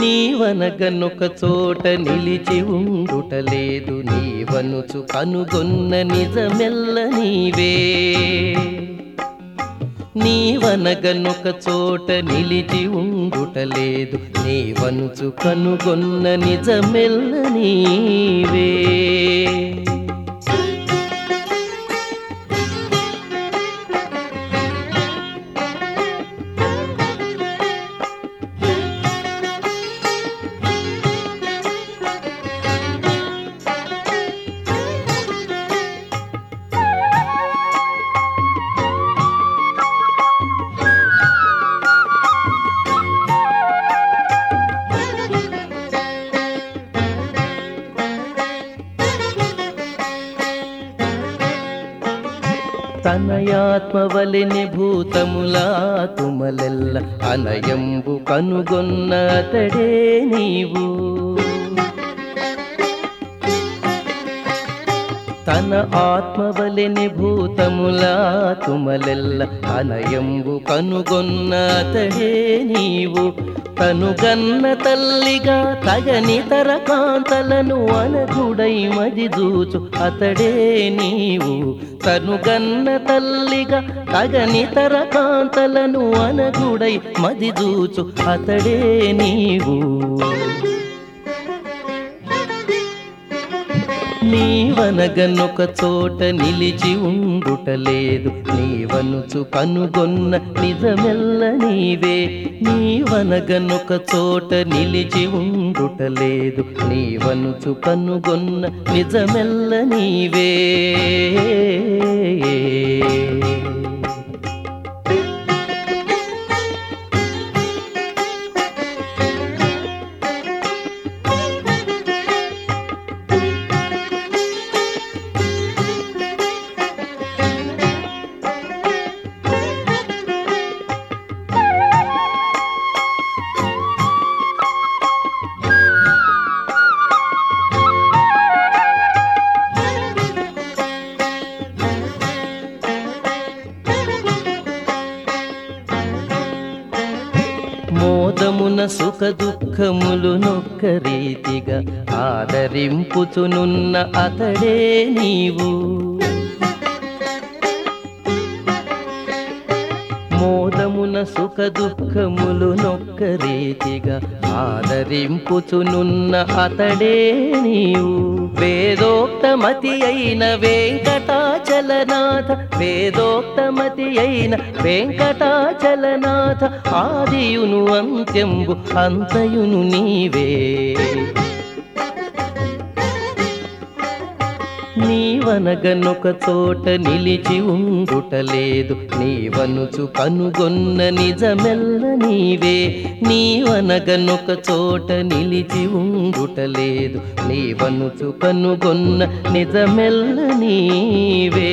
నీవనగనొక చోట నిలిచి ఉండుటలేదు నీవనుచు కనుగొన్న నిజమెల్ల నీవే. నీవనగనొక చోట నిలిచి ఉండుటలేదు నీవనుచు కనుగొన్న నిజమెల్ల నీవే. తనయాత్మవలిని భూతములా తుమలెల్ల అనయంబు కనుగొన్న అతడే నీవు. తన ఆత్మవలిని భూతములా తుమలెల్ల అనయంబు కనుగొన్న అతడే నీవు. తనుగన్న తల్లిగా తగనితర కాంతలను అనగుడై మది దూచు అతడే నీవు. తనుగన్న తల్లిగా తగనితర కాంతలను అనగుడై మదిదూచు అతడే నీవు. నీవనగనొక చోట నిలిచి ఉండుట లేదు. నీవనుచు కనుగొన్న నిజమెల్ల నీవే. నీవనగనొక చోట నిలిచి ఉండుట లేదు. నీవనుచు కనుగొన్న నిజమెల్ల నీవే. సుఖ దుఃఖములు నొక్క రీతిగా ఆదరింపుచునున్న అతడే నీవు. మోదమున సుఖ దుఃఖములు నొక్క రీతిగా ఆదరింపుచునున్న అతడే నీవు. వేదోక్తమతి అయిన వెంకటాచలనాథ వేదోక్తమతి అయిన వెంకటాచలనాథ ఆదియును అంత్యంబు అంతయును నీవే. వనగనొక చోట నిలిచి ఉండుటలేదు నీవనుచు కనుగొన్న నిజమెల్ల నీవే. నీవనగనొక చోట నిలిచి ఉండుటలేదు నీవనుచు కనుగొన్న నిజమెల్ల నీవే.